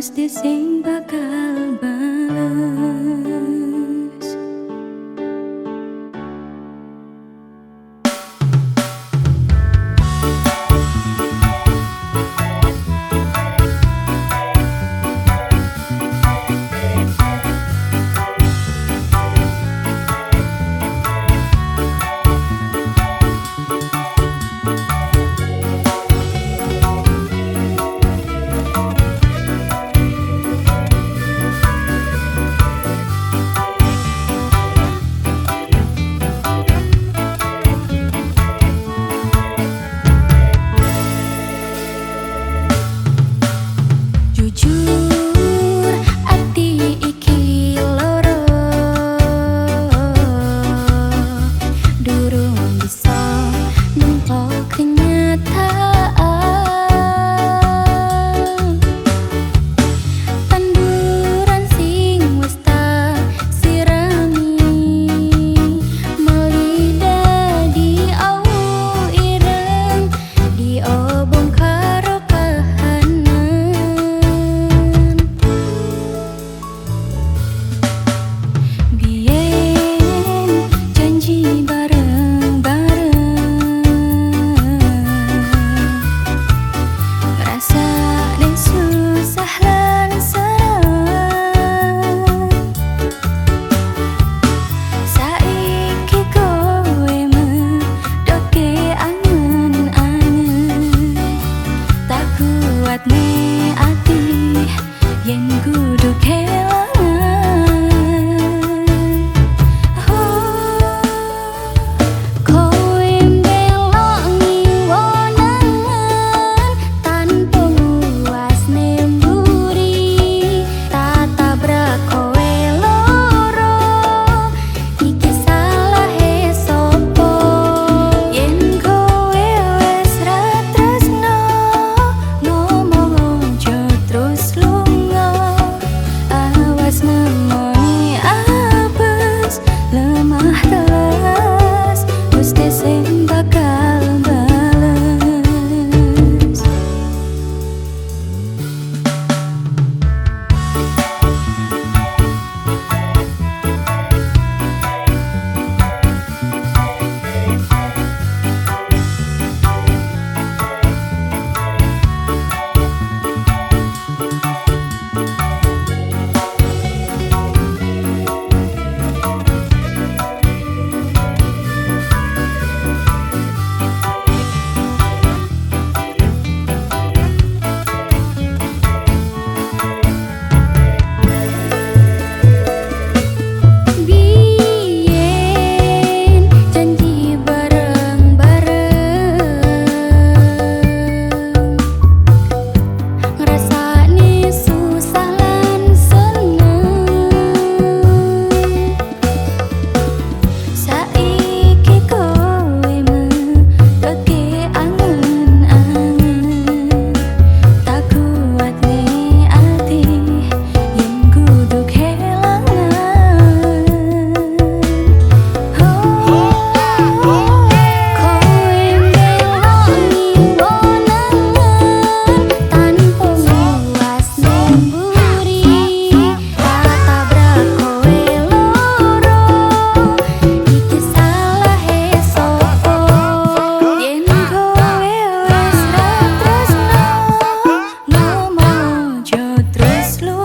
して線ばか otro slow.